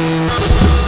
Música